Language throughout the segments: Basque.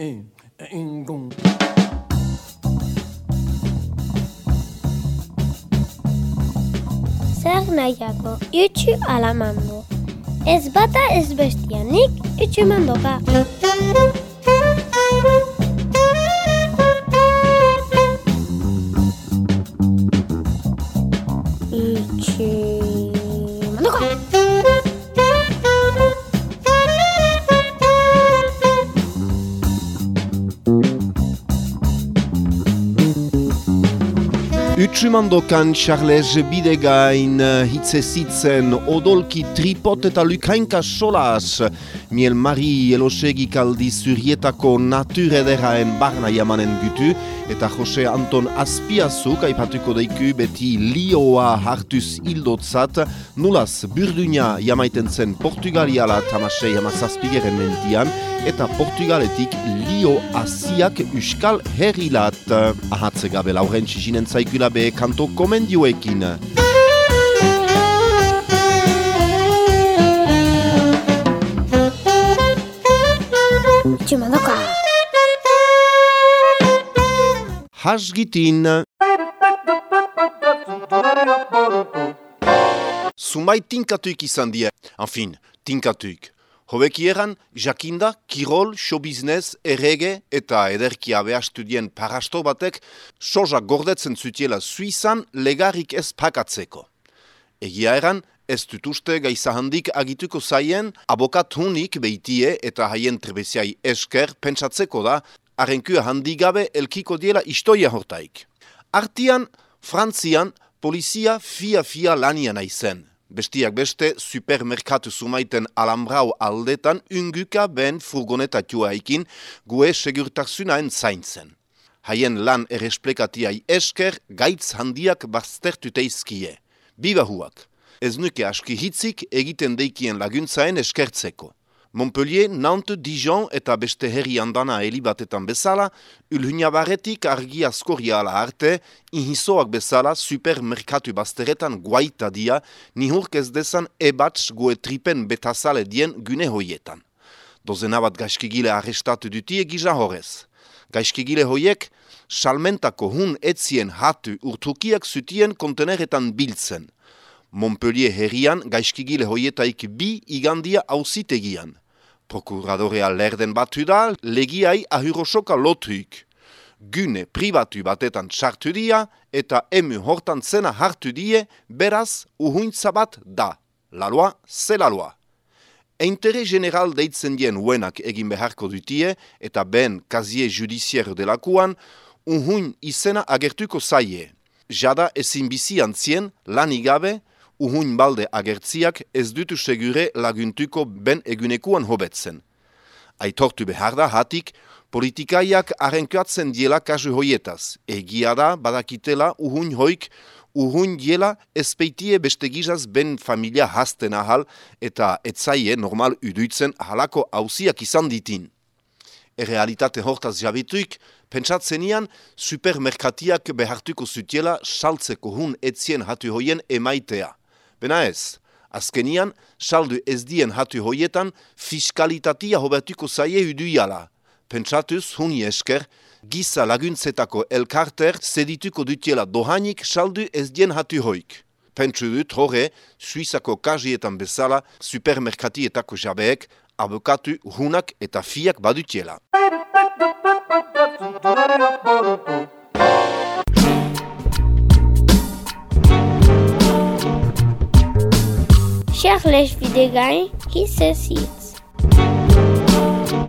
e, ingon. Zer nahiako, itxu alamando. Ez bata ez bestianik, itxu mandoka. Utsumandokan Charles Bidegain hitze zitzen odolki tripot eta lukainka solas miel mari elosegi kaldi zurietako naturederaen barna jamanen gutu eta Jose Anton Azpiazuk aipatuko deiku beti lioa hartuz hildotzat nulaz burduina jamaiten zen Portugaliala tamasei amazazpigeren mentian eta Portugaletik lio asiak uskal herrilat. Ahatze gabe lauren txizinen zaikula be kanto komendioekin. Itxu mandoka. Hasgitin. Zumai tinkatuik izan die. Enfin, tinkatuik. Hobeki eran, jakinda, kirol, showbusiness, errege eta ederkia behastu dien parasto batek soja gordetzen zutiela Suizan legarik ez pakatzeko. Egia eran, ez dut uste gaiza handik agituko zaien abokat hunik beitie eta haien trebeziai esker pentsatzeko da arrenkua handigabe elkiko diela istoia hortaik. Artian, Frantzian, polizia fia-fia lanian aizen. Bestiak beste, supermerkatu sumaiten alambrau aldetan unguka ben furgonetatua ikin gue segurtasunaen zaintzen. Haien lan erresplekatiai esker gaitz handiak baztertuteizkie. Bibahuak, ez nuke aski hitzik egiten deikien laguntzaen eskertzeko. Montpellier, Nantes, Dijon eta beste herri handana helibatetan bezala, ulhunia barretik argi askoria ala arte, inhizoak bezala supermerkatu bazteretan guaita dia, nihurk ez desan ebatz goe tripen betazale dien gune hoietan. Dozena bat gaizkigile arrestatu dutie gisa horrez. Gaizkigile hoiek, salmentako hun etzien hatu urtukiak zutien konteneretan biltzen. Montpellier herrian gaizkigile hoietaik bi igandia hausitegian. Prokuradorea lerden batu da, legiai ahurosoka lotuik. Gune pribatu batetan txartu dia eta emu hortan zena hartu die, beraz uhuintza bat da. La loi, c'est la loi. Eintere general deitzen dien uenak egin beharko dutie eta ben kazie judiziero delakuan, uhuin izena agertuko zaie. Jada ezin bizi antzien, lan igabe, uhuin balde agertziak ez dutu segure laguntuko ben egunekuan hobetzen. Aitortu behar da hatik, politikaiak arenkatzen diela kasu hoietaz. Egia da, badakitela, uhuin hoik, uhuin diela ezpeitie beste gizaz ben familia hasten ahal eta etzaie normal uduitzen halako hauziak izan ditin. Errealitate hortaz jabituik, pentsatzenian supermerkatiak behartuko zutiela saltzeko hun etzien hatu hoien emaitea. Bena ez, azkenian, saldu ez dien hatu hoietan, fiskalitatia hobertuko zaie uduiala. Pentsatuz, huni esker, giza laguntzetako elkarter zedituko dutiela dohanik saldu ez dien hatu hoik. Pentsu dut horre, Suizako kajietan bezala, supermerkatietako jabeek, abokatu hunak eta fiak badutiela. Charles Bidegain, hitze zitz.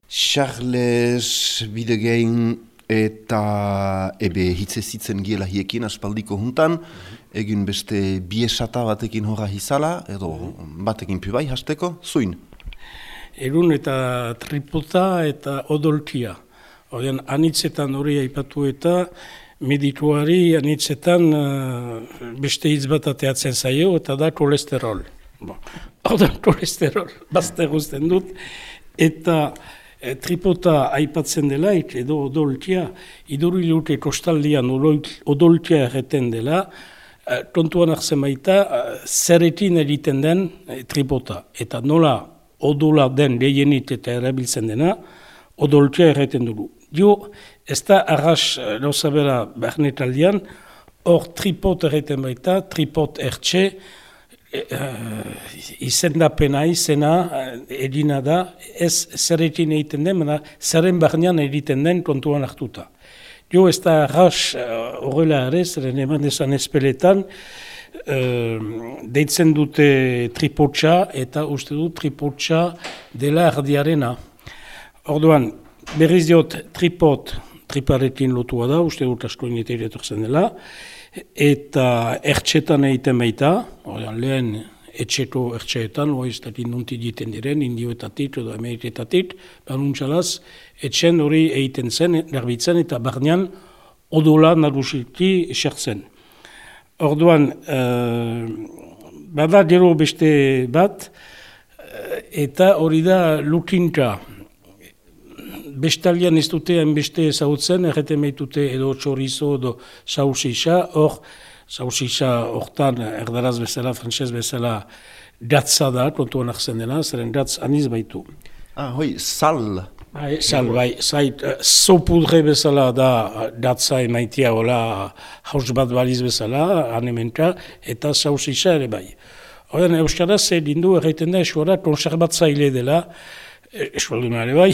Charles Bidegain eta ebe hitze zitzen giela hiekin aspaldiko juntan, egin beste biesata batekin horra hizala, edo batekin pibai hasteko, zuin. Erun eta tripota eta odoltia. Odean, anitzetan hori aipatu eta medituari anitzetan uh, beste hitz bat ateatzen zaio eta da kolesterol. Bon. Hau da kolesterol, bazte guzten dut. Eta e, tripota aipatzen dela, edo odoltia, iduri lute kostaldian odoltia erreten dela, e, kontuan hartzen baita, e, egiten den e, tripota. Eta nola odola den lehienit eta erabiltzen dena, odoltia erraiten dugu. Dio, ez da arras gauza bera barnetaldian, hor tripot erraiten baita, tripot ertxe, uh, izendapena izena edina da, ez zerretin egiten den, baina zerren barnean egiten den kontuan hartuta. Jo ez da arras horrela ere, zerren eman dezan espeletan, deitzen dute tripotxa eta uste du tripotxa dela erdiarena. Orduan, berriz diot tripot, triparekin lotua da, uste dut asko zen dela, eta ertxetan egiten baita, ordean, lehen etxeko ez dati nunti egiten diren, indioetatik edo ameriketatik, banuntxalaz, etxen hori egiten zen, garbitzen eta barnean odola narusiki esertzen. Orduan, uh, bada gero beste bat, eh, eta hori da lukinka, bestalian ez dute beste ezagutzen, erreten behitute edo txorizo edo sausisa, hor, sausisa hortan erdaraz bezala, frantzez bezala, gatza da, kontuan ahzen dena, zeren gatz aniz baitu. Ah, hoi, sal. Bai, sal, bai, zait, uh, bezala da gatza emaitia hola haus bat baliz bezala, anementa, eta sausisa ere bai. Horren, Euskaraz, zer dindu erraiten da, eskuara, konserbatzaile dela, eskualduna ere bai,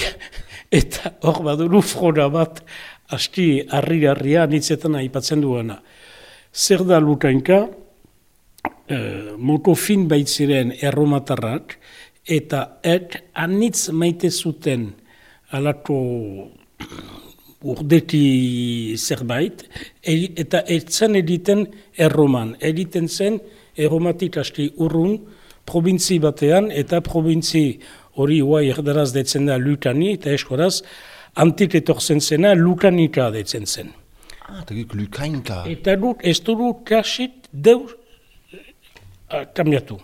eta hor baduru frona bat asti harri-harria nitzetan aipatzen duena. Zer da lutainka, e, moto fin baitziren erromatarrak, eta et anitz maite zuten alako urdeti zerbait, eta etzen editen erroman. Editen zen erromatik asti urrun, probintzi batean, eta probintzi hori huai erdaraz detzen da lutani, eta eskoraz, antik etorzen zena lukanika detzen zen. Ah, eta guk lukainka. Eta dut, ez dut kasit deus uh, kambiatu.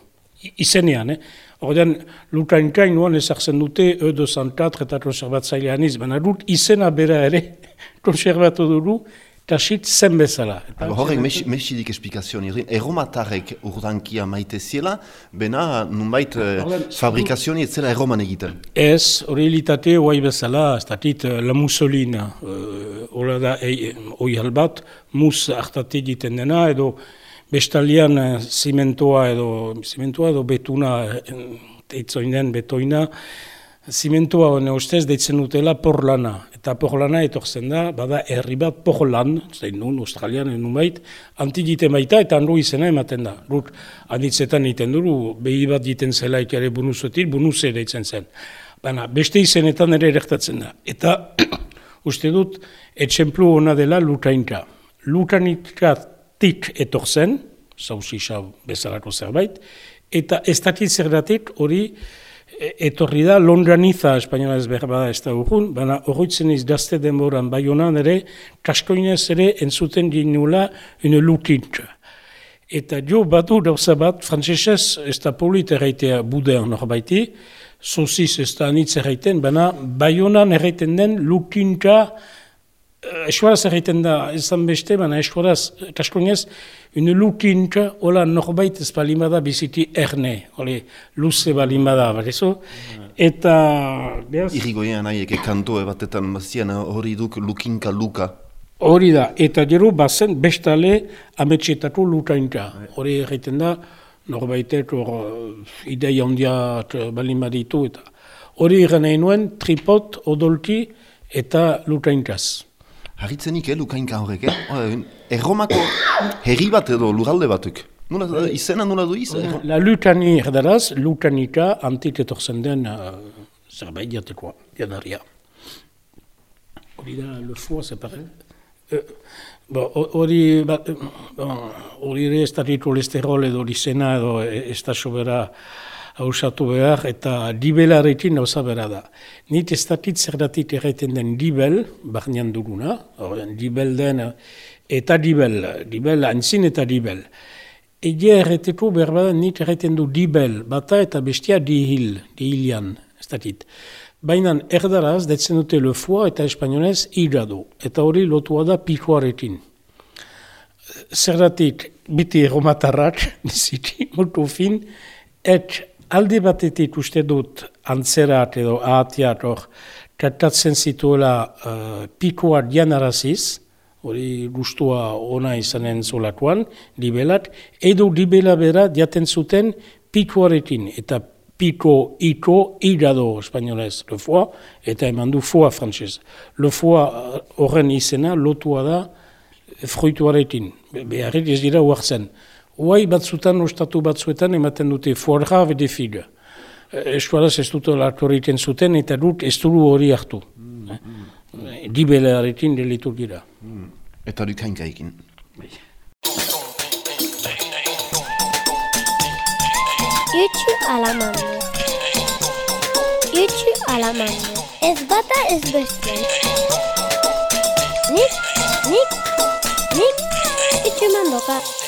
Izenean, eh? Ordean, lukainka inoan ezartzen dute edo zantatr eta konservatzailean iz, baina dut izena bera ere konservatu dugu, Tasit zen bezala. Horrek mesidik esplikazioni, erromatarek urdankia maite ziela, bena nunbait eh, fabrikazioni ez zela erroman egiten. Ez, hori elitate bezala, ez datit eh, la musolina, uh, hori da oi halbat, mus hartate egiten dena, edo bestalian zimentoa edo, zimentoa edo betuna, eitzoinen betoina, Zimentua hone ustez deitzen dutela porlana. Eta porlana etorzen da, bada herri bat porlan, zein nun, australian, nun bait, antigite baita eta handu izena ematen da. Rut, anitzetan egiten duru, behi bat egiten zela ikare bunuzotil, bunuze deitzen zen. Baina, beste izenetan ere erektatzen da. Eta, uste dut, etxemplu hona dela lutainka. Lutanikatik etorzen, zauzisa bezalako zerbait, eta ez dakit zergatik hori, E, etorri da, longraniza espainola ez behar bada ez da urgun, baina horretzen iz dazte denboran bai honan ere, kaskoinez ere entzuten ginula une lukintza. Eta jo badu dauza bat, frantzesez ez da polit erraitea budean norbaiti, soziz ez da anitz erraiten, baina bai honan erraiten den lukintza eskuaraz egiten da, ezan beste, baina eskuaraz, kaskoinez, une lukint, hola norbait ez balimada biziti erne, hori, luze balimada, barezo, eta... Beaz, Irrigoian nahiek kanto batetan mazian hori duk lukinka luka. Hori da, eta gero bazen bestale ametxetako lukainka. Hori egiten da, norbaitek hor ideia ondiat balimaditu, eta hori egin nuen tripot, odolki eta lukainkaz. Harritzenik, eh, lukainka horrek, eh? Erromako herri bat edo lurralde batuk. Nula, bai. izena nula du izan? La lutani erdaraz, lutanika antik etorzen den uh, zerbait jatekoa, jadaria. Hori da, le foa, separe. Hori, hori ere ez da kolesterol edo izena edo ez da sobera hausatu behar eta dibelarekin hauza bera da. Nit ez dakit zerdatik erreten den dibel, barnean duguna, orden, dibel den, eta dibel, dibel antzin eta dibel. Egia erreteko behar bada nit erreten du dibel, bata eta bestia dihil, dihilian, ez dakit. Baina erdaraz, detzen dute lefua eta espainolez irado, eta hori lotua da pikoarekin. Zerdatik, biti eromatarrak, niziti, molto fin, et aldi batetik uste dut antzerat edo ahatiat hor tratatzen zituela uh, pikoa dianaraziz, hori gustua ona izanen zolatuan, dibelat, edo dibela bera diaten zuten pikoarekin, eta piko, iko, irado espainolez, le foie, eta eman du foie frantzez. Le foie horren izena lotua da fruituarekin, beharrik ez dira huartzen. Huai batzutan, ostatu batzuetan, ematen dute foie grave de figue. Estuaraz ez dut lartu zuten, eta dut ez duru hori hartu. Mm, mm. Dibelarekin delitu dira. Mm. Eta duk hain gaikin. Jutsu alamando. Jutsu alamando. Ez bata ez bestien. Nik, nik, nik, jutsu mandoka.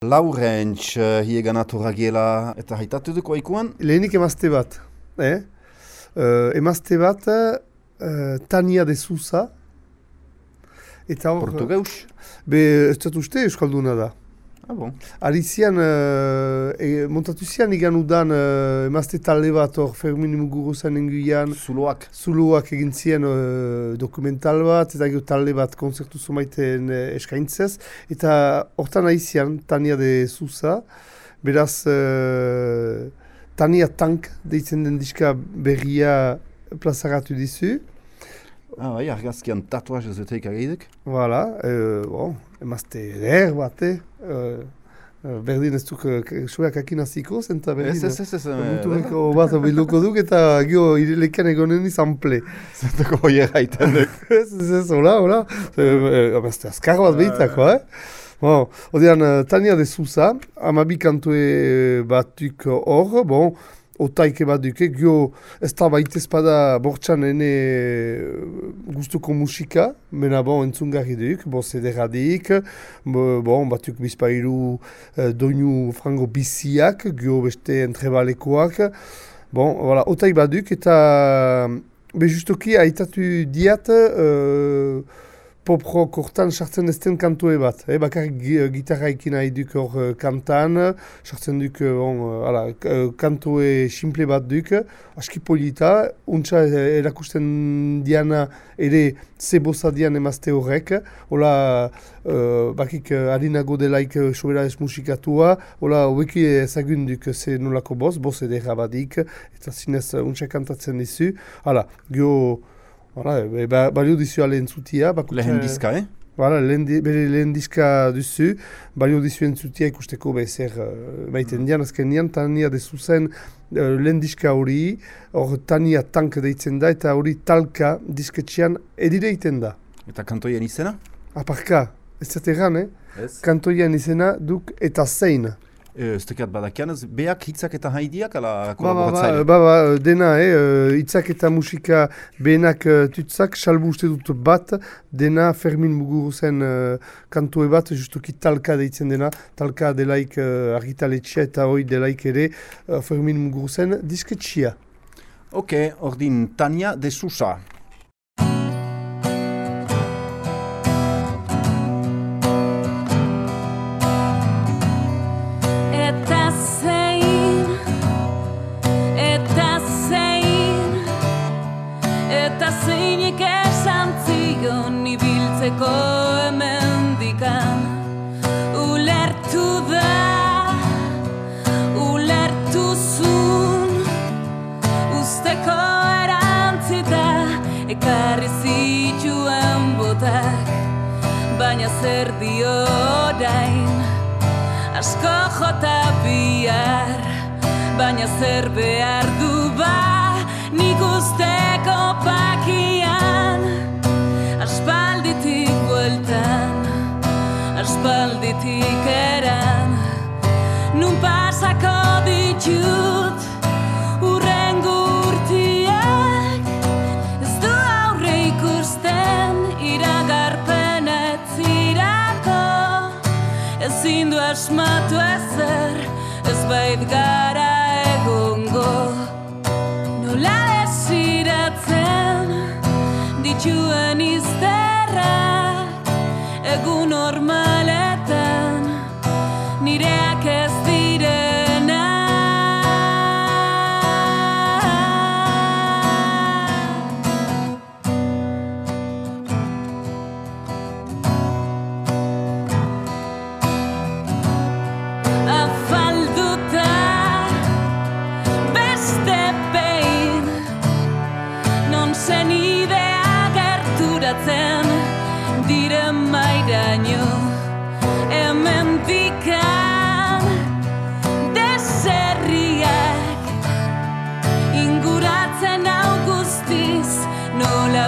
Laurentz, uh, hiegan atorra eta haitatu duko aikuan? Lehenik emazte bat. Eh? Uh, emazte bat, uh, Tania de Sousa. Eta hor... Portugeus? Be, ez dut uste Euskalduna da. Ah, bon. Arizian, uh, e, montatu zian igan udan uh, emazte talde bat hor Fermin Muguru enguian. Zuloak. Zuloak egin zien uh, dokumental bat, eta gero talde bat konzertu zumaiten uh, eskaintzez. Eta hortan aizian, Tania de Sousa, beraz uh, Tania Tank deitzen den diska berria plazaratu dizu. Ah, bai, argazkian tatuaz ez dut egidek. Voilà, uh, bon, emazte der bat, eh? Uh, berdin ez duk suak akin aziko, zenta berdin. Ez, ez, ez, ez. Muturreko bat biluko duk eta gio irilekan egonen izan ple. Zentako hoi erraiten duk. Ez, ez, ez, hola, hola. Emazte azkar bat behitzako, eh? Bon, odean, Tania de Sousa, amabi kantue batuk hor, bon, otaike bat duke, gio ez da baita espada bortxan ene gustuko musika, mena bon entzungarri duk, bon zederadik, bon batuk bizpairu eh, doinu frango biziak, gio beste entrebalekoak, bon, voilà, otaik bat duk, eta be justoki haitatu diat, uh, pop rock hortan sartzen ezten kantue bat. Eh? Bakar gitarra ikin nahi duk hor uh, kantan, sartzen duk bon, uh, kantue simple bat duk, aski polita, untsa erakusten diana ere zebosa dian emazte horrek, hola uh, bakik harinago delaik sobera ez musikatua, hola hobeki ezagun duk ze nolako boz, boz edera badik, eta zinez untsa kantatzen dizu, hala, gio Hala, e, ba, balio dizu alen zutia. Lehen dizka, eh? Hala, lehen, bere lehen dizka duzu, balio dizu entzutia ikusteko bezer uh, baiten dian, azken dian, tania dezuzen uh, lehen dizka hori, hor tania tank deitzen da, eta hori talka disketxean edire iten da. Eta kantoien izena? Aparka, ez zateran, eh? Ez. Kantoien izena duk eta zein. Ez tekat badakian, beak hitzak eta haidiak ala kolaboratzaile? Ba, ba, ba, dena, eh, hitzak eta musika behenak uh, tutzak, salbu uste dut bat, dena Fermin Muguru zen uh, kantue bat, justuki talka deitzen dena, talka delaik uh, argitaletxea eta hoi delaik ere uh, Fermin Muguru zen disketxia. Ok, ordin Tania de Sousa. Baina zer behar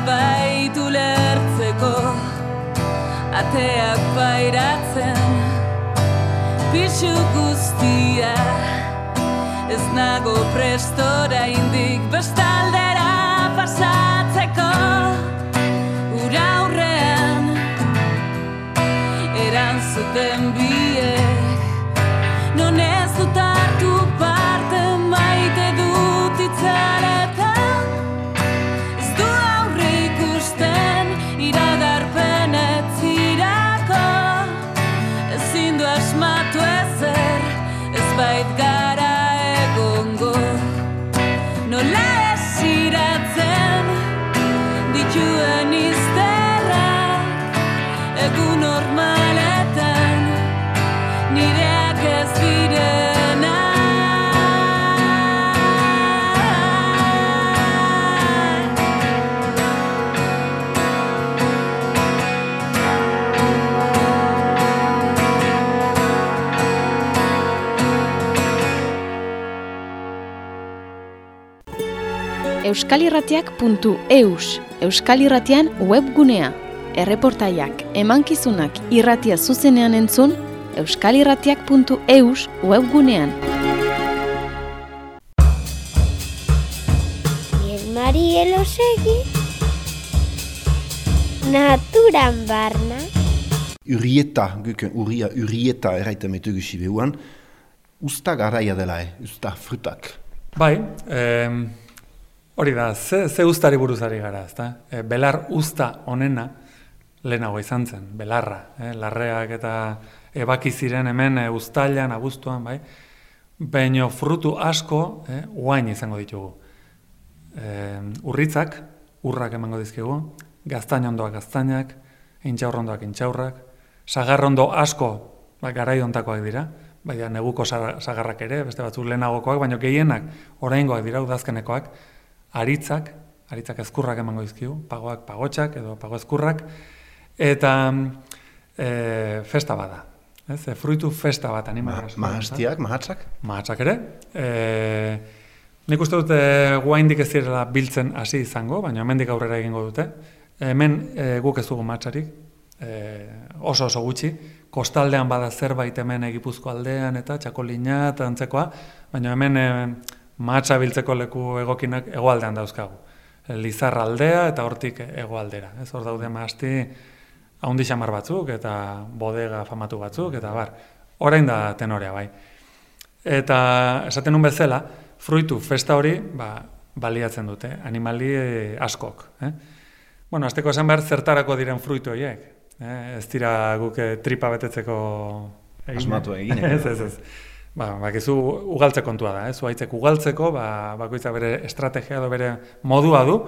baitu lertzeko ateak pairatzen pixu guztia ez nago prestora indik bestaldera euskalirratiak.eus Euskal Irratian webgunea. Erreportaiak, emankizunak irratia zuzenean entzun, euskalirratiak.eus webgunean. Bien Mari Elosegi. Naturan barna. Urieta, guk uria urieta eraiten metu gusi behuan, usta garaia dela, eh? usta frutak. Bai, em, hori da, ze, ze ustari buruzari gara, ezta? E, belar usta onena lehenago izan zen, belarra, eh? larreak eta ebaki ziren hemen e, ustailan, abuztuan, bai? Baina frutu asko, eh, uain izango ditugu. E, urritzak, urrak emango dizkigu, gaztainondoak gaztainak, intxaurrondoak intxaurrak, sagarrondo asko, ba, garai hontakoak dira, baina neguko sa- sagarrak ere, beste batzuk lehenagokoak, baina gehienak oraingoak dira udazkenekoak, aritzak, aritzak ezkurrak emango dizkigu, pagoak pagotxak edo pago ezkurrak, eta e, festa bada. Ez, e, fruitu festa bat Ma, animalia. mahastiak, mahatzak? Mahatzak ere. E, nik uste dut e, guaindik ez direla biltzen hasi izango, baina hemendik aurrera egingo dute. Hemen e, guk ez dugu mahatzarik, e, oso oso gutxi. Kostaldean bada zerbait hemen egipuzko aldean eta txakolina eta antzekoa, baina hemen e, mahatza biltzeko leku egokinak hegoaldean dauzkagu. Lizarra aldea eta hortik hegoaldera. Ez hor daude mahasti haundi xamar batzuk eta bodega famatu batzuk eta bar. Orain da tenorea bai. Eta esaten nun bezala, fruitu festa hori ba, baliatzen dute, animali askok. Eh? Bueno, azteko esan behar zertarako diren fruitu horiek. Eh? Ez dira guk eh, tripa betetzeko egin. Asmatu eginek. ez, ez, ez. Ba, bakizu ugaltze kontua da, eh? zuaitzek ugaltzeko, ba, bakoitza bere estrategia edo bere modua du,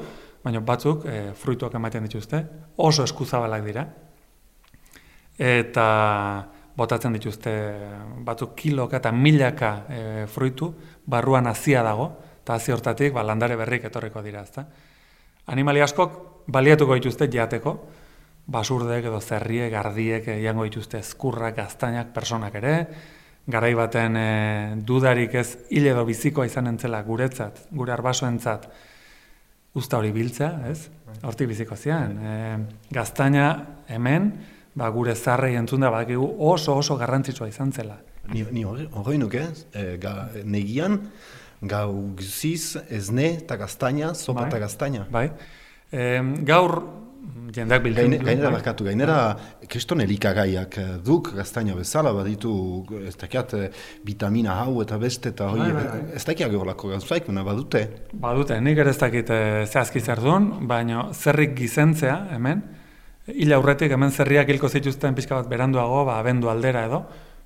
baina batzuk eh, fruituak ematen dituzte, oso eskuzabalak dira, eta botatzen dituzte batzuk kiloka eta milaka e, fruitu, barruan hazia dago, eta hazi hortatik ba, landare berrik etorriko dira, ezta. Animali askok baliatuko dituzte jateko, basurdek edo zerriek, gardiek jango dituzte ezkurrak, gaztainak, personak ere, garai baten e, dudarik ez hil edo bizikoa izan entzela guretzat, gure arbasoentzat, usta hori biltza, ez? Hortik biziko zian. E, gaztaina hemen, ba, gure zarrei entzunda badakigu oso oso garrantzitsua izan zela. Ni, ni hori nuke, e, ga, negian, gau guziz, ezne eta gaztaina, sopa Bai. eta gaztaina. Bai? E, gaur, jendeak biltzen Gaine, ditu, gainera barkatu, gainera kriston elikagaiak eh, duk gaztaina bezala baditu ez dakiat eh, vitamina hau eta beste eta hori, Bai, bai, bai. ez dakiak horrelako gauzaik, baina badute. Badute, nik ere ez dakit eh, zehazki zer duen, baina zerrik gizentzea hemen, hil aurretik hemen zerriak hilko zituzten pixka bat beranduago, ba, abendu aldera edo,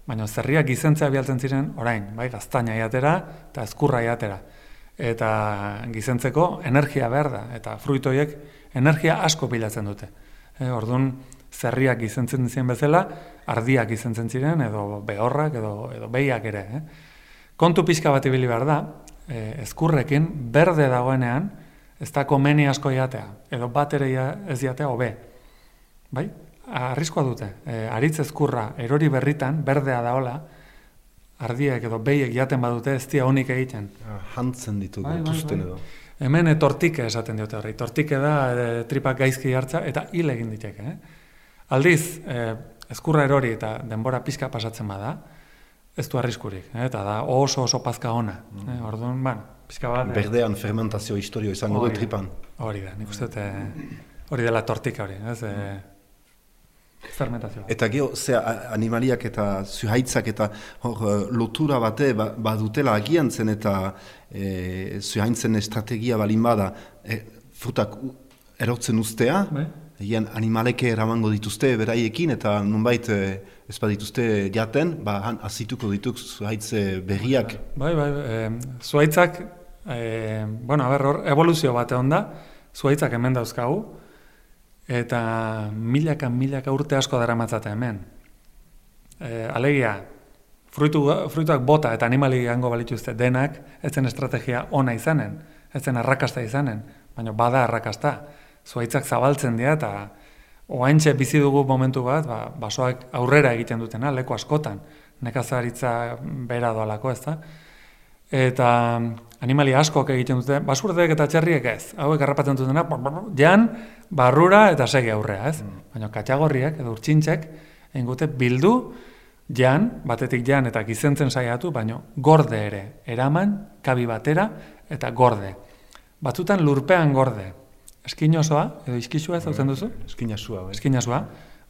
baina zerriak gizentzea bialtzen ziren orain, bai, gaztaina iatera eta ezkurra iatera. Eta gizentzeko energia behar da, eta fruitoiek energia asko bilatzen dute. E, orduan, zerriak gizentzen ziren bezala, ardiak gizentzen ziren, edo behorrak, edo, edo behiak ere. Eh? Kontu pixka bat ibili behar da, e, ezkurrekin berde dagoenean, ez da komeni asko jatea, edo bat ere ez jatea hobe. Bai? Arriskoa dute. E, aritz ezkurra erori berritan, berdea daola, ardiek edo behiek jaten badute ez dia honik egiten. Ah, Hantzen ditu, Bai, bai, bai. edo. Hemen e, tortike esaten diote horri. Tortike da e, tripak gaizki hartza eta hil egin diteke. Eh? Aldiz, e, ezkurra erori eta denbora pixka pasatzen bada, ez du arriskurik. Eh? Eta da oso oso pazka ona. Mm. Eh? Orduan, bueno, pixka bat... eh, Berdean fermentazio historio izango du tripan. Hori da, nik uste eh, hori dela tortika hori, ez? E, fermentazioa. Eta gero, ze animaliak eta zuhaitzak eta hor eh, lotura bate ba- badutela agian zen eta e, zuhaintzen estrategia balin bada e, frutak u- erotzen ustea, Bai. Egian animaleke eramango dituzte beraiekin eta nunbait e, ez badituzte jaten, ba han azituko dituk zuhaitze berriak. Bai, bai, e, zuaitzak, e, bueno, a ber, hor, evoluzio bate onda, zuaitzak hemen dauzkagu, eta milaka, milaka urte asko dara matzate hemen. E, alegia, fruitu, fruituak bota eta animali gango balituzte denak, ez zen estrategia ona izanen, ez zen arrakasta izanen, baina bada arrakasta. Zuaitzak zabaltzen dira eta oaintxe bizi dugu momentu bat, ba, basoak aurrera egiten dutena, leku askotan, nekazaritza bera doalako, ez da? Eta animali askok egiten dute, basurdek eta txerriek ez, hauek harrapatzen dutena, jan, barrura eta segi aurrea, ez? Baina katxagorriek edo urtsintxek egin dute bildu, jan, batetik jan eta gizentzen saiatu, baina gorde ere, eraman, kabi batera eta gorde. Batzutan lurpean gorde, eskin osoa, edo izkizua ez hautzen duzu? Eskina zua, bai. eskinazua,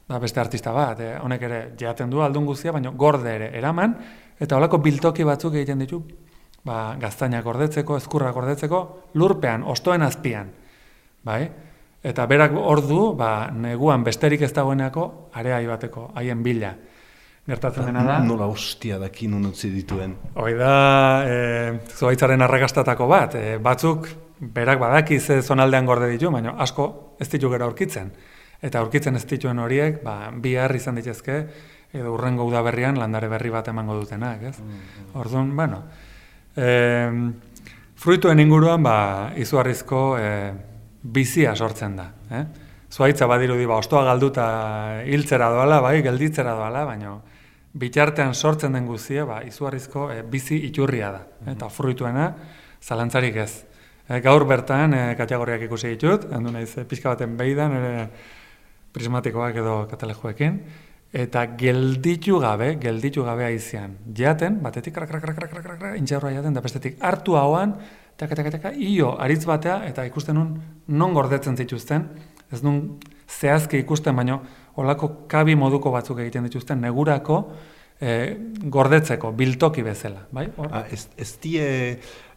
da beste artista bat, eh, honek ere jaten du aldun guztia, baina gorde ere eraman, eta holako biltoki batzuk egiten ditu, ba, gaztainak gordetzeko, ezkurra gordetzeko, lurpean, ostoen azpian, bai? Eta berak ordu, ba, neguan besterik ez dagoenako, area bateko, haien bila. Gertatzen dena da, Nola hostia daki nun utzi dituen. Hoi da, e, zuaitzaren arrakastatako bat, e, batzuk berak badaki ze zonaldean gorde ditu, baina asko ez ditu gero aurkitzen. Eta aurkitzen ez dituen horiek, ba, bihar izan ditezke, edo urrengo udaberrian landare berri bat emango dutenak, ez? Orduan, bueno, e, fruituen inguruan, ba, izugarrizko e, bizia sortzen da, eh? Zuaitza badirudi, ba, ostoa galduta hiltzera doala, bai, gelditzera doala, baina bitartean sortzen den guztia, ba, izugarrizko e, bizi iturria da. Eta fruituena, zalantzarik ez. E, gaur bertan, e, kategoriak ikusi ditut, handu naiz e, pixka baten behidan, ere prismatikoak edo katalejoekin, eta gelditu gabe, gelditu gabe aizian. Jaten, batetik krak, krak, krak, krak, krak, intxaurra jaten, da bestetik hartu hauan, taka, taka, taka, io, aritz batea, eta ikusten nun non gordetzen zituzten, ez nun zehazki ikusten, baino olako kabi moduko batzuk egiten dituzten, negurako eh, gordetzeko, biltoki bezala, bai? Hor, Ah, ez, ez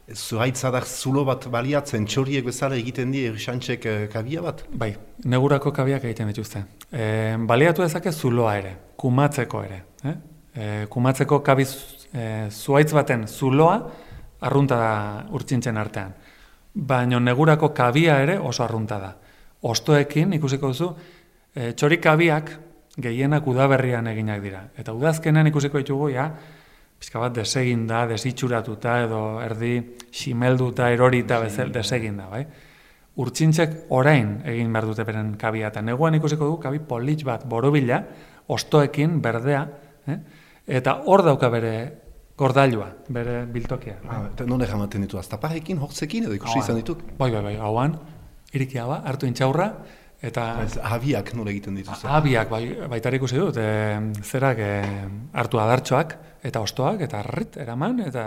zuhaitzadak zulo bat baliatzen, txoriek bezala egiten die erxantxek eh, kabia bat? Bai, negurako kabiak egiten dituzte. E, baliatu dezake zuloa ere, kumatzeko ere. Eh? E, kumatzeko kabi zu- e, zuaitz baten zuloa arrunta da urtsintzen artean. Baina negurako kabia ere oso arrunta da. Ostoekin ikusiko duzu, e, txorik kabiak gehienak udaberrian eginak dira. Eta udazkenean ikusiko ditugu, ja, pixka bat deseginda, desitxuratuta edo erdi ximelduta, erorita bezel deseginda, bai? urtsintzek orain egin behar dute beren kabia, eta neguan ikusiko du kabi politx bat borobila, ostoekin, berdea, eh? eta hor dauka bere gordailua, bere biltokia. Ah, eta non ejamaten ditu, aztaparekin, hortzekin edo ikusi izan ditut? Bai, bai, bai, hauan, irikia ba, hartu intxaurra, eta Ez, Abiak nola egiten dituzte. abiak bai, baita ikusi dut, e, zerak e, hartu adartxoak, eta ostoak, eta arrit, eraman, eta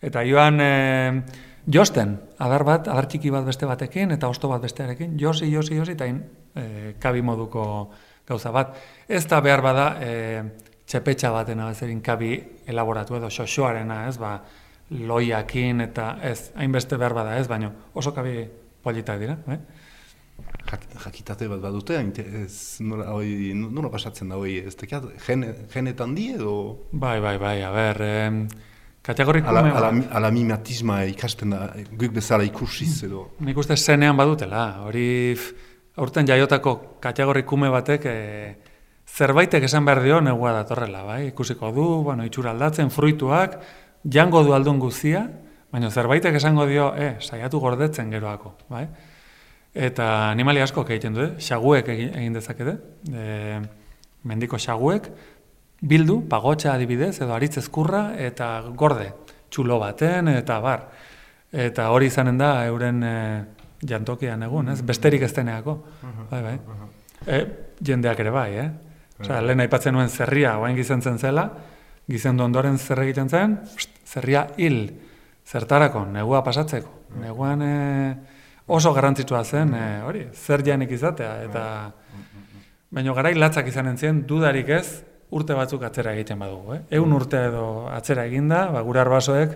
eta joan e, josten, adar bat, adar txiki bat beste batekin, eta osto bat bestearekin, josi, josi, josi, eta hain e, kabi moduko gauza bat. Ez da behar bada e, txepetxa batena bezerin kabi elaboratu edo xoxoarena, ez, ba, loiakin eta ez, hainbeste behar bada ez, baino oso kabi politak dira, eh? Jak, jakitate bat badute, ez, nola, hoi, nola pasatzen da hoi, ez tekiat, gene, genetan di edo... Bai, bai, bai, a ber, em, kategorik Ala, ala, ala mimetisma ikasten da, guk bezala ikusiz edo... nik uste zenean badutela, hori aurten jaiotako kategorik kume batek e, zerbaitek esan behar dio negua datorrela, bai, ikusiko du, bueno, itxura aldatzen, fruituak, jango du aldun guzia, baina zerbaitek esango dio, e, saiatu gordetzen geroako, bai, Eta animali asko egiten du, eh? xaguek egin, dezakete, e, mendiko xaguek, bildu, pagotxa adibidez, edo aritz ezkurra, eta gorde, txulo baten, eta bar. Eta hori izanen da euren e, jantokian egun, ez? Besterik ez deneako. Bai, bai. E, jendeak ere bai, eh? Osea, lehen aipatzen nuen zerria, oain gizentzen zela, gizendu ondoren zer egiten zen, pst, zerria hil, zertarako, negua pasatzeko. Neguan e, oso garrantzitsua zen, e, hori, zer janik izatea, eta... Baina garai latzak izanen ziren, dudarik ez, urte batzuk atzera egiten badugu. Eh? Egun urte edo atzera eginda, ba, gure arbasoek,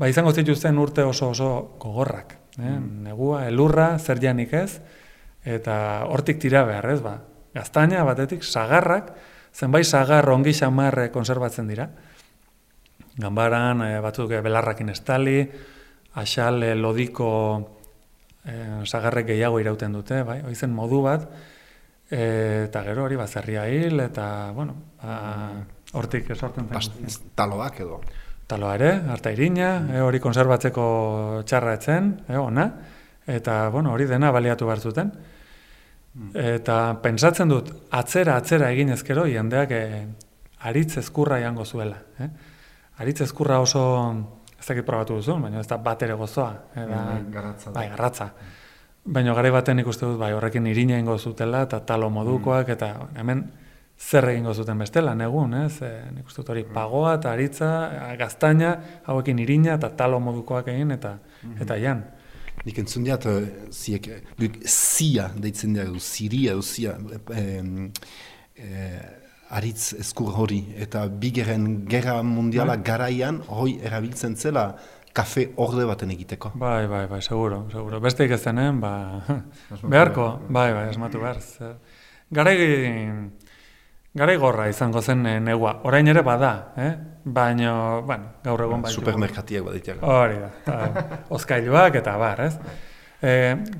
ba, izango zituzten urte oso oso gogorrak. Eh? Negua, elurra, zer janik ez, eta hortik tira behar, ez ba. Gaztaina batetik, sagarrak, zenbait sagar ongi xamarre konserbatzen dira. Ganbaran, e, batzuk eh, belarrakin estali, axal, lodiko e, sagarrek gehiago irauten dute, bai? Oizen modu bat, E, eta gero hori bazerria hil, eta, bueno, ba, hortik esortzen zen. taloak edo. Taloa ere, harta irina, e, hori konserbatzeko txarra etzen, e, ona, eta, bueno, hori dena baliatu behar zuten. Eta pensatzen dut, atzera, atzera egin ezkero, jendeak e, aritz ezkurra jango zuela. Eh? Aritz ezkurra oso, ez dakit probatu duzu, baina ez da bat ere gozoa. E, da, garratza. Bai, garratza. Baina garai baten ikuste dut, bai, horrekin irina ingo zutela, eta talo modukoak, eta hemen zer egingo zuten bestela, negun, ez? E, nik uste dut hori pagoa, eta aritza, gaztaina, hauekin irina, eta talo modukoak egin, eta eta jan. Nik entzun diat, eh, ziek, zia, deitzen dira, ziria, zia, eh, eh, aritz eskur hori, eta bigeren gerra mundiala garaian, hoi erabiltzen zela, kafe orde baten egiteko. Bai, bai, bai, seguro, seguro. Besteik ez denen, ba, beharko, bai, bai, esmatu behar. Garai, garai gorra izango zen eh, negua. Orain ere bada, eh? Baina, bueno, gaur egon bai. Supermerkatiak baditiak. Hori da, bai. Ozkailuak eta bar, ez? E,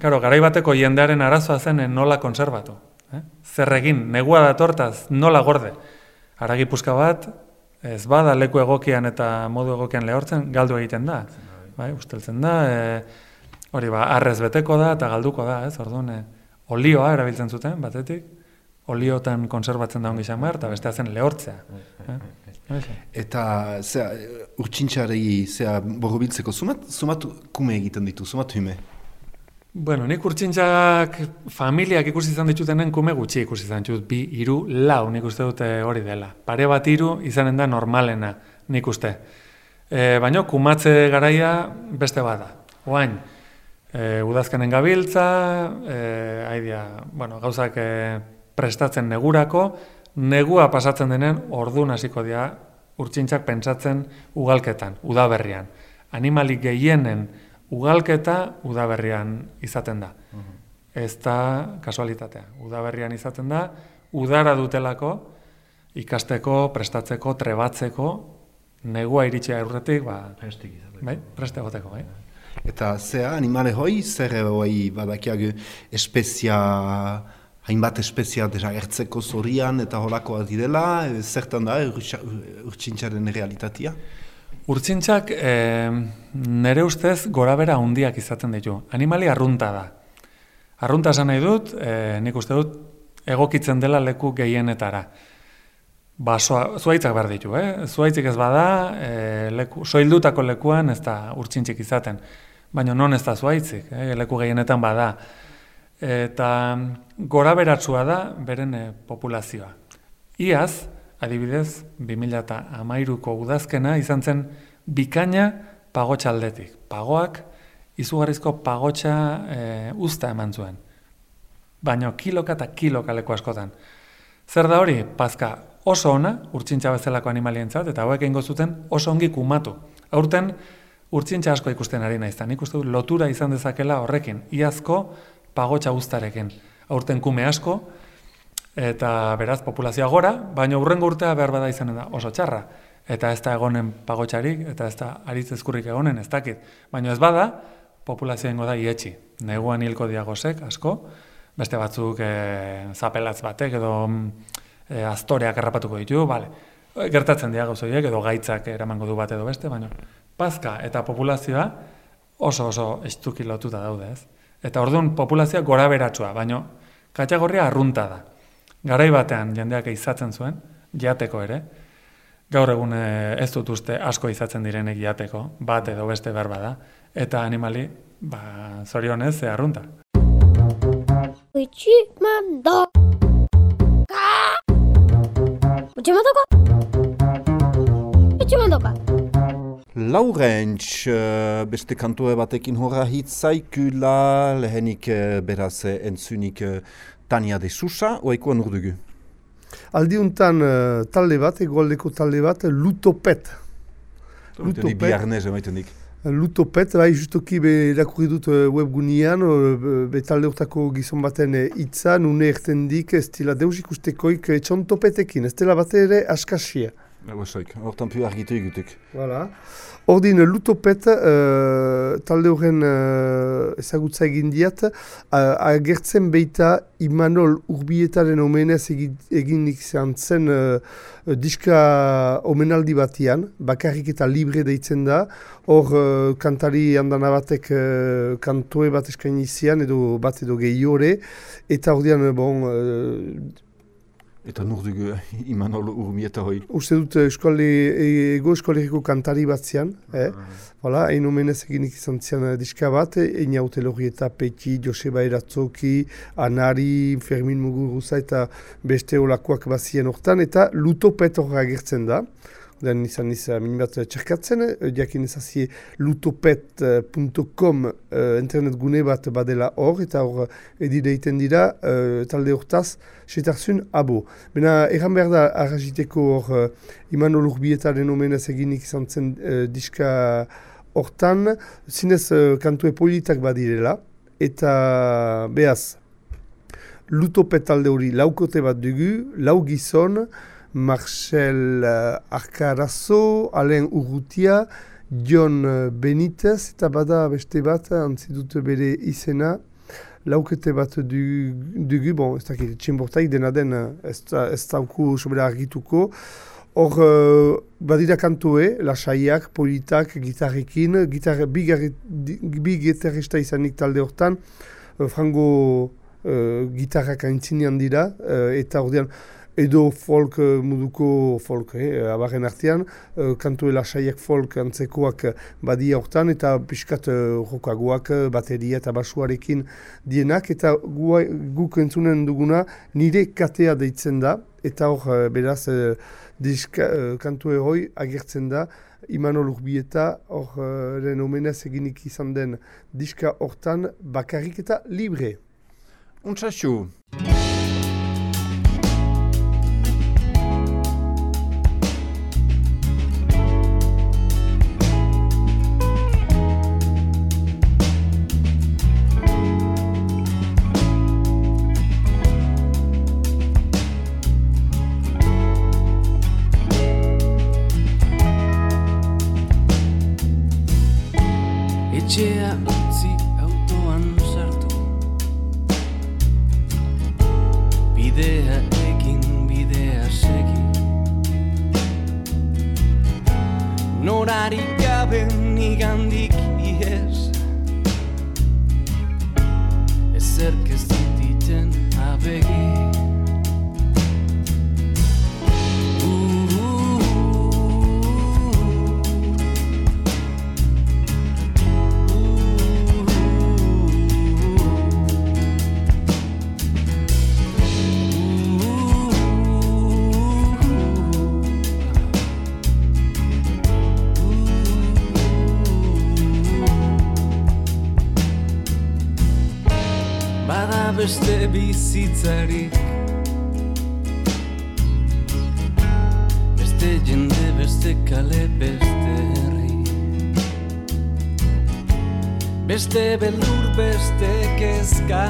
karo, garai bateko jendearen arazoa zen eh, nola konservatu. Eh? Zer egin, negua datortaz, nola gorde. Aragi puska bat, ez bada leku egokian eta modu egokian lehortzen, galdu egiten da. Bai, usteltzen da, e, hori ba, arrez beteko da eta galduko da, ez? Orduan, e, olioa erabiltzen zuten, batetik, oliotan konserbatzen da ongi xamar, eta bestea zen lehortzea. Eh? Eta, zera, urtsintxarei, zera, borobiltzeko, sumat, sumat kume egiten ditu, sumat hume. Bueno, nik urtsintxak familiak ikusi izan ditutenen kume gutxi ikusi izan ditut, bi, hiru, lau nik uste dute hori dela. Pare bat hiru izanen da normalena nik uste. E, baina kumatze garaia beste bada. Oain, e, udazkenen gabiltza, e, haidia, bueno, gauzak e, prestatzen negurako, negua pasatzen denen ordun hasiko dira urtsintxak pentsatzen ugalketan, udaberrian. Animalik gehienen ugalketa udaberrian izaten da. Ez da kasualitatea. Udaberrian izaten da, udara dutelako, ikasteko, prestatzeko, trebatzeko, negua iritsia aurretik, ba, Prestik izateko. bai, preste egoteko, bai. Eta zea, animale hoi, zer hoi badakiak espezia, hainbat espezia desagertzeko zorian eta holakoa direla, e, zertan da urtsintxaren realitatea? Urtzintzak e, nere ustez gorabera handiak izaten ditu. Animali arrunta da. Arrunta esan nahi dut, e, nik uste dut, egokitzen dela leku gehienetara. Ba, soa, zuaitzak behar ditu, eh? Zuaitzik ez bada, e, leku, soildutako lekuan ez da urtsintzik izaten. Baina non ez da zuaitzik, eh? leku gehienetan bada. Eta gora beratsua da beren e, populazioa. Iaz, adibidez, 2008ko udazkena izan zen bikaina pagotxa aldetik. Pagoak, izugarrizko pagotxa e, usta eman zuen. Baina kiloka eta kiloka askotan. Zer da hori? Pazka oso ona, urtsintxa bezalako animalientzat, eta hauek egingo zuten oso ongi kumatu. Aurten, urtsintxa asko ikusten ari naiz, eta nik uste dut lotura izan dezakela horrekin, iazko pagotxa uztarekin. Aurten kume asko, eta beraz populazioa gora, baina urrengo urtea behar bada izanen da oso txarra. Eta ez da egonen pagotxarik, eta ez da aritz ezkurrik egonen, ez dakit. Baina ez bada, populazioa ingo da ietxi. Neguan hilko diagosek, asko, beste batzuk e, zapelatz batek edo e, astoreak errapatuko ditu, bale. Gertatzen dira gauzoiek edo gaitzak eramango du bat edo beste, baina pazka eta populazioa oso oso estuki lotuta daude, ez? Eta orduan populazioa gora beratsua, baina katxagorria arrunta da. Garai batean jendeak izatzen zuen, jateko ere, gaur egun eh, ez dut uste asko izatzen direnek jateko, bat edo beste berba da, eta animali, ba, zorionez, ze arrunta. Itxi mando. Ka! Itxi mandoka? Itxi mandoka. Laurentz, eh, beste kantue batekin horra hitzaikula, lehenik eh, beraz entzunik Tania de Sousa, oaikoa nur dugu. Aldiuntan uh, talde bat, egoaldeko talde bat, Lutopet. Lutopet. Biarnez emaiten dik. Lutopet, bai, justoki be irakurri dut eh, webgunian, eh, be talde hortako gizon baten eh, hitza, nune ertendik ez dila deus ikustekoik etxontopetekin, ez dela bat ere askasia. Egosoik, hortan pu argitu igutuk. Voilà. Ordin, Lutopet, uh, talde horren uh, ezagutza egin diat, uh, agertzen beita Imanol Urbietaren omenez egin, izan zen uh, diska omenaldi batian, bakarrik eta libre deitzen da, hor uh, kantari handana batek uh, kantoe bat eskaini zian, edo bat edo gehiore, eta ordean, bon, uh, Eta nur dugu Imanol Urmieta hoi. Uste dut eh, eskole, e- ego eskolegiko kantari bat zian, eh? Hala, hain omenez eginik izan zian eh, diska bat, egin haute eta Peti, Joseba Eratzoki, Anari, Fermin Muguruza eta beste olakoak bazien hortan, eta Lutopet horra agertzen da. Den izan izan min bat txerkatzen, eh, jakin ezazie lutopet.com uh, internet gune bat badela hor, eta hor edide egiten dira, uh, talde hortaz, setarzun abo. Bena, erran behar da, arraziteko hor, uh, Imanol Urbietaren omenez eginik izan zen uh, diska hortan, zinez uh, kantue politak badirela, eta behaz, Lutopet talde hori laukote bat dugu, lau gizon, Marcel uh, Arkarazo, Alain Urrutia, John uh, Benitez, eta bada beste bat, antzi dut bere izena, laukete bat du, dugu, bon, ez dakit, txinbortaik dena den, ez, da- ez dauku sobera argituko, Hor, uh, badira kantoe, lasaiak, politak, gitarrekin, gitar, bi, bi gitarrista izanik talde hortan, uh, frango uh, gitarrak aintzinean dira, uh, eta ordean, edo folk uh, moduko folk, eh, abarren artean, uh, kantoe lasaiak folk antzekoak uh, badia hortan, eta pixkat uh, rokagoak, uh, bateria eta basuarekin dienak, eta gua, guk entzunen duguna nire katea deitzen da, eta hor, beraz, uh, diska, uh, kantu eroi agertzen da, Imanol Urbieta, hor, uh, omenez eginik izan den diska hortan, bakarrik eta libre. Untsaxu. Etxea utzi autoan sartu. Bidea egin bidea segi. Norari gabe nigandik iez Ezerk ez dititen abegi beste bizitzarik Beste jende, beste kale, beste herri Beste beldur, beste kezka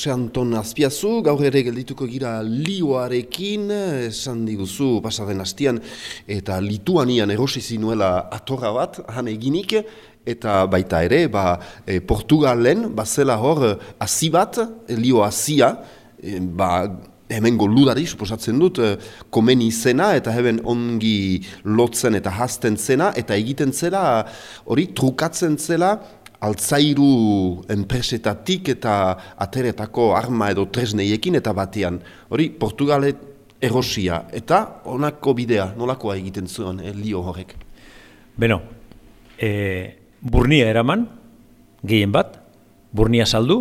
Jose Anton Azpiazu, gaur ere geldituko gira lioarekin, esan diguzu pasaden hastian, eta Lituanian erosi zinuela atorra bat, han eginik, eta baita ere, ba, e, Portugalen, bazela hor, hasi bat, e, lio hasia, e, ba, hemengo ludari, suposatzen dut, e, komeni zena, eta heben ongi lotzen eta hasten zena, eta egiten zela, hori, trukatzen zela, altzairu enpresetatik eta ateretako arma edo tresneiekin eta batean. Hori, Portugalet erosia eta honako bidea, nolakoa egiten zuen eh, lio horrek. Beno, e, burnia eraman, gehien bat, burnia saldu,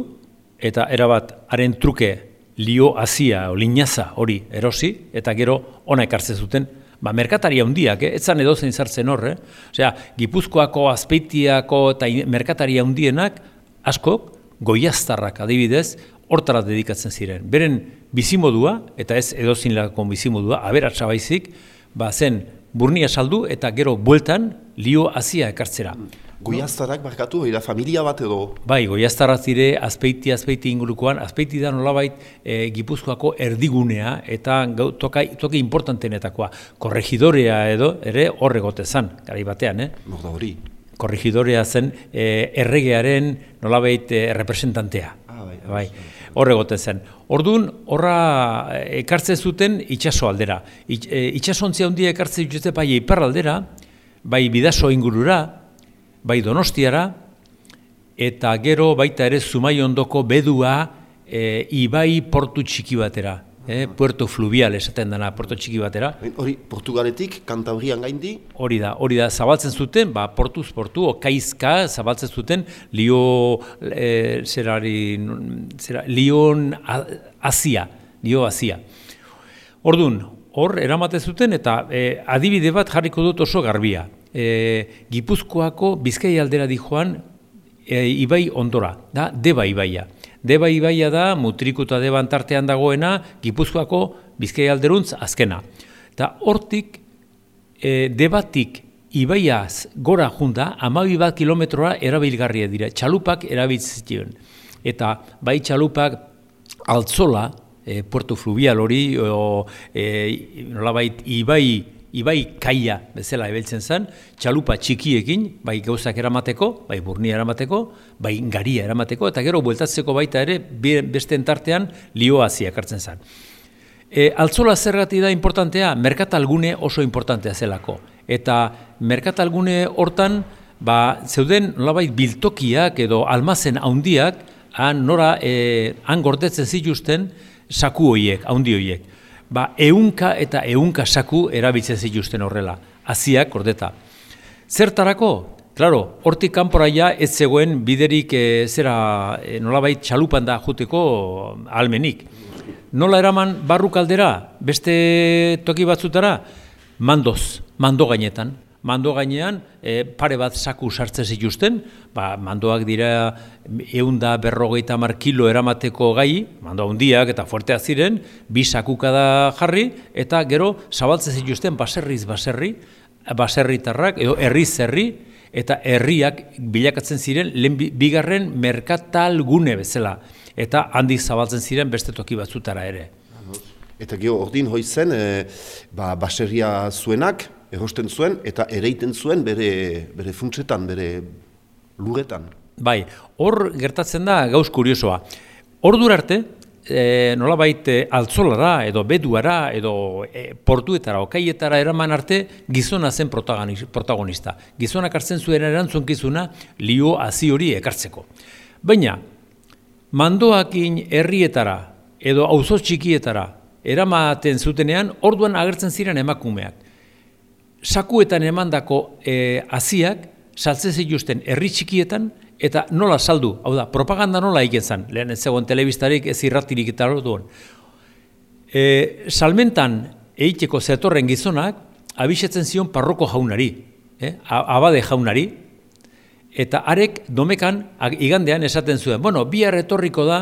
eta erabat haren truke lio hasia o linaza hori erosi, eta gero ona ekartzen zuten, ba, merkataria handiak, eh? etzan edo zein zartzen horre, osea, Gipuzkoako, Azpeitiako eta merkataria handienak, askok, goiaztarrak adibidez, hortara dedikatzen ziren. Beren bizimodua, eta ez edozin lako bizimodua, aberatsa baizik, ba, zen burnia saldu eta gero bueltan lio hasia ekartzera. Goiaztarak barkatu, era familia bat edo Bai, goiaztarra zire, azpeiti, azpeiti ingurukoan, azpeiti da nolabait e, Gipuzkoako erdigunea eta gau, toka, toki importantenetakoa. Korregidorea edo, ere horregote zan, garai batean, eh? nor da hori. Korregidorea zen e, erregearen nolabait e, representantea. Ah, bai, bai. Horregote zen. Orduan, horra e, ekartzen zuten itsaso aldera. It, itxasontzia handia ekartzen dituzte bai iparraldera, bai bidaso ingurura, bai donostiara, eta gero baita ere zumai ondoko bedua e, ibai portu txiki batera. Eh, puerto fluvial esaten dena porto txiki batera. Hori, Portugaletik, Kantabrian gaindi, Hori da, hori da, zabaltzen zuten, ba, portuz portu, okaizka zabaltzen zuten, lio, e, zerari, zera, lion azia, lio azia. Orduan, hor eramaten zuten eta e, adibide bat jarriko dut oso garbia. E, Gipuzkoako Bizkai aldera dijoan e, ibai ondora, da Deba ibaia. Deba ibaia da Mutriku eta Deban tartean dagoena Gipuzkoako Bizkai alderuntz azkena. Eta hortik e, debatik ibaiaz gora junta, amabi bat kilometroa erabilgarria dira, txalupak erabiltzen Eta bai txalupak altzola, e, puerto fluvial hori, o, e, nolabait ibai, ibai kaia bezala ebeltzen zen, txalupa txikiekin, bai gauzak eramateko, bai burnia eramateko, bai garia eramateko, eta gero bueltatzeko baita ere, be- beste entartean lioazia ekartzen zen. E, altzola zergati da importantea, merkatalgune oso importantea zelako. Eta merkatalgune hortan, ba, zeuden nolabait biltokiak edo almazen handiak, han nora, e, han gordetzen zituzten saku hoiek, handi hoiek. Ba, ehunka eta ehunka saku erabiltzen zituzten horrela, haziak gordeta. Zertarako? Claro, hortik kanpora ja ez zegoen biderik e, zera e, nolabait txalupan da juteko almenik. Nola eraman barrukaldera, beste toki batzutara, mandoz, mando gainetan. Mando gainean e, pare bat saku sartzen zituzten, ba, mandoak dira eunda berrogeita mar kilo eramateko gai, mando handiak eta fuertea ziren, bi sakuka da jarri, eta gero zabaltzen zituzten baserriz baserri, baserritarrak, edo herriz herri, eta herriak bilakatzen ziren lehen bi- bigarren merkatal gune bezala eta handik zabaltzen ziren beste toki batzutara ere. Eta gero ordin hoizen, e, ba, baserria zuenak, erosten zuen, eta ereiten zuen bere, bere funtsetan, bere luretan. Bai, hor gertatzen da gauz kuriosoa. Ordura arte, e, nolabait e, altzolara edo beduara edo e, portuetara okaietara eraman arte gizona zen protagoni- protagonista. Gizonak hartzen zuen erantzunkizuna lio hazi hori ekartzeko. Baina, mandoakin herrietara edo auzo txikietara eramaten zutenean, orduan agertzen ziren emakumeak. Sakuetan emandako e, haziak saltzen zituzten herri txikietan eta nola saldu, hau da, propaganda nola egiten zen, lehen ez zegoen telebistarik ez irratirik eta orduan. E, salmentan egiteko zetorren gizonak, abisetzen zion parroko jaunari, eh? abade jaunari, eta arek domekan igandean esaten zuen, bueno, bihar etorriko da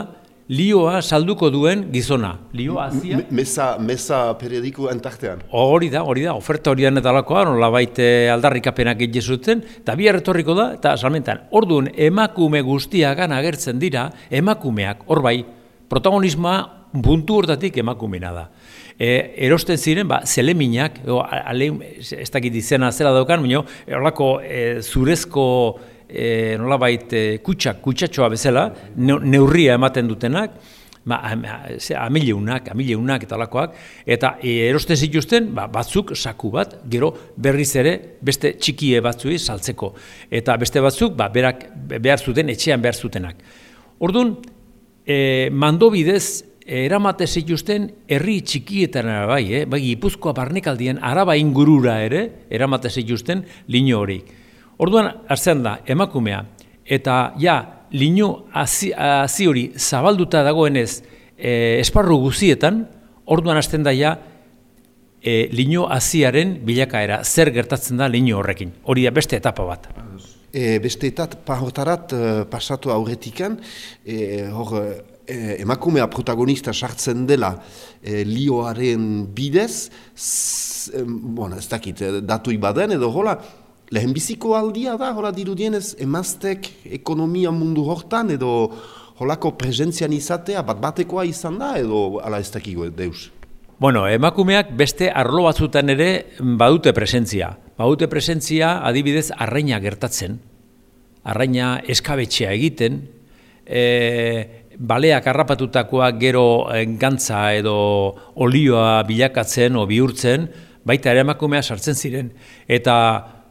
lioa salduko duen gizona. Lioa hazia? Me- Meza, meza periodiko entartean. Hori da, hori da, oferta horian eta lakoa, nola baite aldarrikapenak egin zuten, eta bihar etorriko da, eta salmentan, orduan emakume guztiagan agertzen dira, emakumeak, hor bai, protagonismoa puntu hortatik emakumena da. E, erosten ziren, ba, zeleminak, o, ale, ez dakit izena zela daukan, baina horlako e, zurezko e, nolabait e, kutsak, kutsatxoa bezala, neu- neurria ematen dutenak, ba, amileunak, amileunak eta lakoak, eta e, erosten zituzten, ba, batzuk saku bat, gero berriz ere beste txikie batzuei saltzeko. Eta beste batzuk, ba, berak behar zuten, etxean behar zutenak. Orduan, e, mando bidez, eramate zituzten herri txikietan bai, eh? bai Gipuzkoa barnekaldien araba ingurura ere eramate zituzten lino hori. Orduan, hartzen da, emakumea, eta ja, lino hazi hori zabalduta dagoenez e, esparru guzietan, orduan hasten da ja, e, lino haziaren bilakaera, zer gertatzen da lino horrekin. Hori da beste etapa bat. E, beste eta hortarat e, pasatu aurretikan, e, hor e, emakumea protagonista sartzen dela e, lioaren bidez, s, e, bueno, ez dakit, e, datu ibaden edo hola, lehenbiziko aldia da, hola dirudienez, emaztek ekonomia mundu hortan edo holako presentzian izatea, bat batekoa izan da edo ala ez dakigo deus. Bueno, emakumeak beste arlo batzutan ere badute presentzia. Badute presentzia adibidez arraina gertatzen, arraina eskabetxea egiten, e, baleak harrapatutakoak gero gantza edo olioa bilakatzen o bihurtzen, baita ere emakumea sartzen ziren. Eta,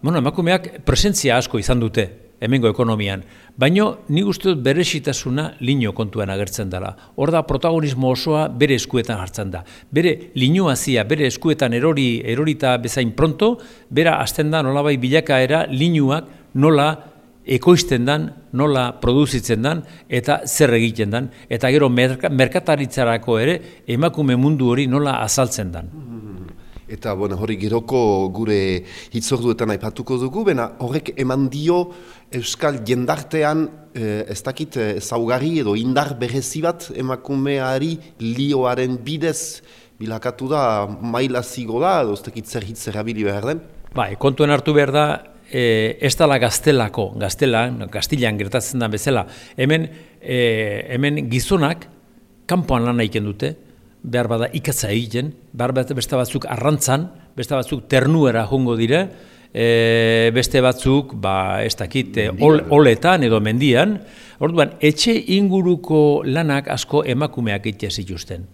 bueno, emakumeak presentzia asko izan dute, hemengo ekonomian. Baino, ni uste dut berezitasuna lino kontuan agertzen dela. Hor da protagonismo osoa bere eskuetan hartzen da. Bere lino hazia, bere eskuetan erori, erorita bezain pronto, bera hasten da nolabai bilakaera linuak nola ekoizten dan, nola produzitzen dan, eta zer egiten dan, eta gero merka, merkataritzarako ere emakume mundu hori nola azaltzen dan. Eta bueno, hori geroko gure hitzorduetan aipatuko dugu, bena horrek eman dio Euskal jendartean eh, ez dakit eh, ezaugarri edo indar berezi bat emakumeari lioaren bidez bilakatu da maila zigo da, edo ez dakit zer hitz erabili behar den. Bai, kontuen hartu behar da, e, ez dala gaztelako, gaztelan, gaztilan gertatzen da bezala, hemen, e, hemen gizonak kanpoan lan egiten dute, behar bada ikatza egiten, behar bada beste batzuk arrantzan, beste batzuk ternuera jongo dire, e, beste batzuk, ba, ez dakit, e, ol, oletan edo mendian, orduan, etxe inguruko lanak asko emakumeak egiten zituzten.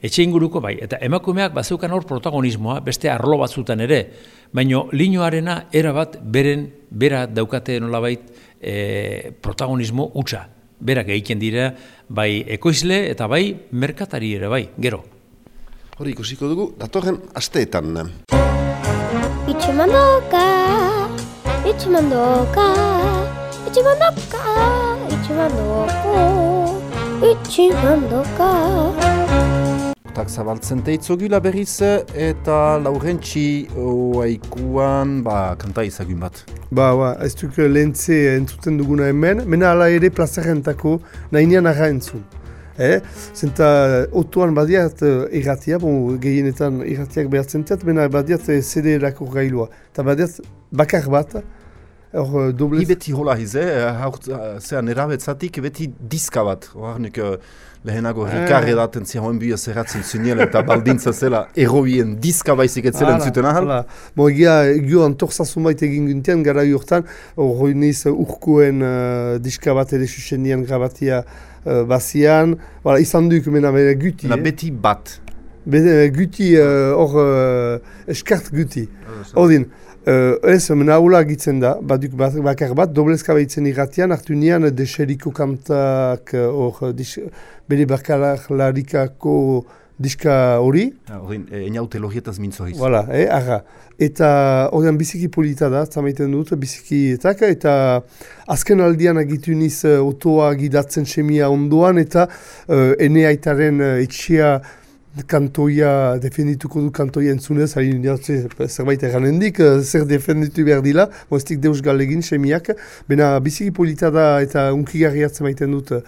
Etxe inguruko bai, eta emakumeak bazeukan hor protagonismoa, beste arlo batzutan ere, baino lineoarena erabat beren, bera daukate nolabait e, protagonismo hutsa. Berak egiten dira bai ekoizle eta bai merkatari ere bai, gero. Hori ikusiko dugu, datorren asteetan. Itxemandoka, itximandoka, itximandoka, itximandoko, itximandoka. Tak zabaltzen teitzogila berriz eta laurentxi oaikuan ba, kanta izagun bat. Ba, ba, ez duk lehentze entzuten duguna hemen, mena ala ere plazarentako nahinean arra entzun. Eh? Zenta otoan badiat uh, irratia, bon, gehienetan irratiak behartzen tiat, mena badiat uh, CD-erako gailua. Eta badiat bakar bat, hor doblez... Ni beti hola hize, haurt, uh, zean erabetzatik beti diska bat. Hornik uh, lehenago Eh. rikarre daten zihoen bia zerratzen zuniela eta baldintza zela errobien diska baizik ez zela Hala, entzuten ahal. Bo, egia, egio antorzazun bait egin gintean, gara hortan, hori niz urkuen uh, diska bat ere susendian grabatia uh, bazian, Voilà, izan duk, mena bere guti, Na eh? beti bat. Bede, guti, uh, hor, uh, eskart guti. Odin, uh, ez, mena hula gitzen da, baduk bat, bakar bat, doblezka behitzen irratian, hartu nian deseriko kantak, uh, hor, dis, bere bakarlarikako diska hori, Horin, e, enaute logietaz mintzo hiz. Voilà, eh, arra. Eta horrean biziki polita da, zamaiten dut, biziki etaka, eta azken aldian agitu niz uh, otoa gidatzen semia ondoan, eta uh, ene aitaren uh, etxea kantoia, defendituko du kantoia entzunez, hain jartze, zerbait erranendik, uh, zer defenditu behar dila, moztik deus galegin semiak, bena biziki polita da eta unkigarriatzen maiten dut uh,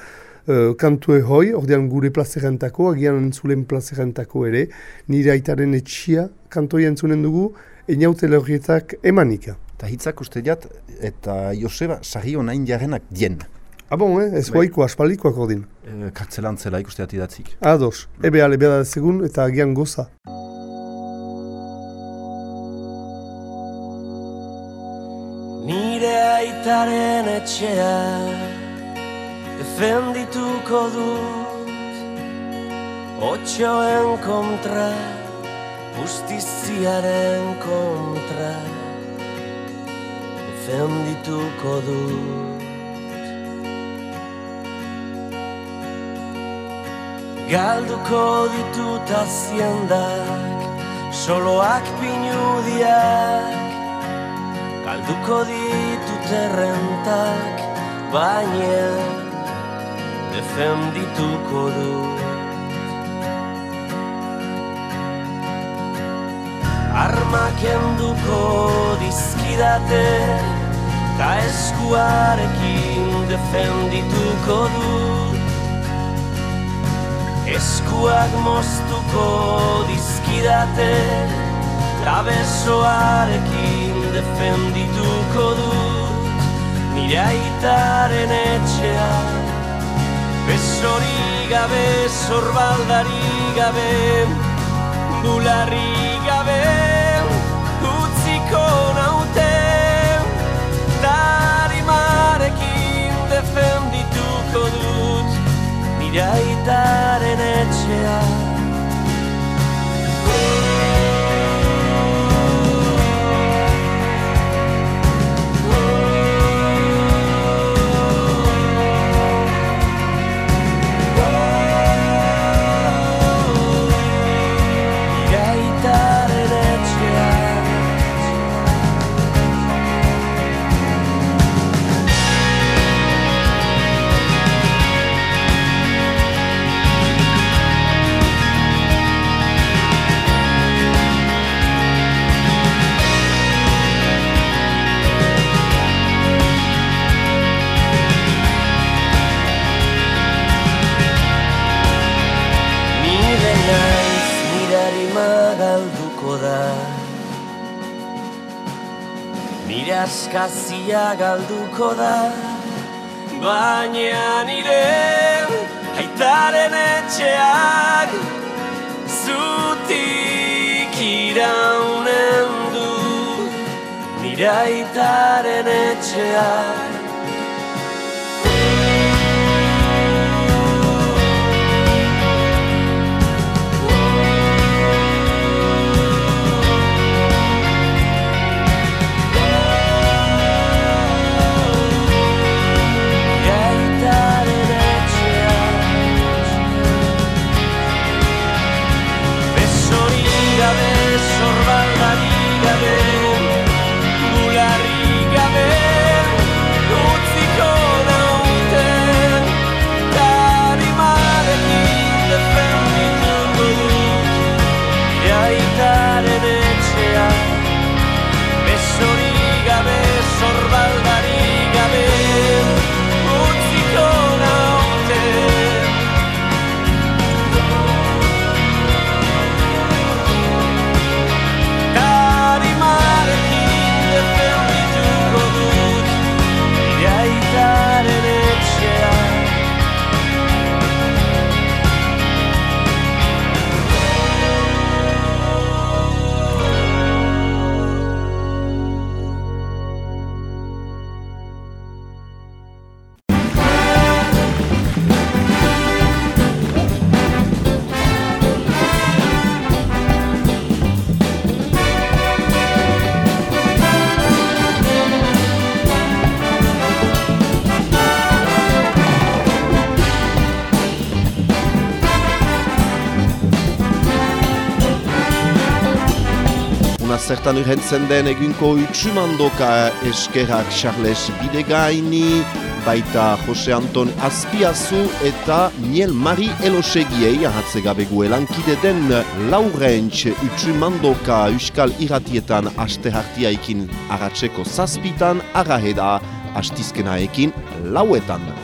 kantu ehoi, ordean gure plazerentako, agian entzulen plazerentako ere, nire aitaren etxia kantoia entzunen dugu, eniaute lehorietak emanika. Eta hitzak uste diat, eta Joseba sarrio nahin jarrenak dien. Ah bon, eh? ez Bai. hoaiko aspaldikoak ordin. E, kartzelan zela ikuste diat idatzik. Ados, ebe ale beda segun eta agian goza. Nire aitaren etxea defendituko dut Otxoen kontra, justiziaren kontra defendituko dut Galduko ditut aziendak, soloak pinudiak Galduko ditut errentak, baina defendituko du. Armak enduko dizkidate, ta eskuarekin defendituko dut. Eskuak moztuko dizkidate, ta besoarekin defendituko dut nire aitaren etxea Besori gabe, zorbaldari gabe, bularri gabe Utziko naute, tarimarekin defendituko dut nire aitaren askazia galduko da. Baina nire aitaren etxeak Zutik iraunen du. Nire aitaren etxeak Ea zertan urhentzen den egunko utsumandoka eskerak Charles Bidegaini, baita Jose Anton Azpiazu eta Miel Mari Elosegiei ahatze gabe guelankide den Laurentz utsumandoka Euskal Iratietan aste hartiaikin aratzeko zazpitan, araheda astizkenaekin lauetan.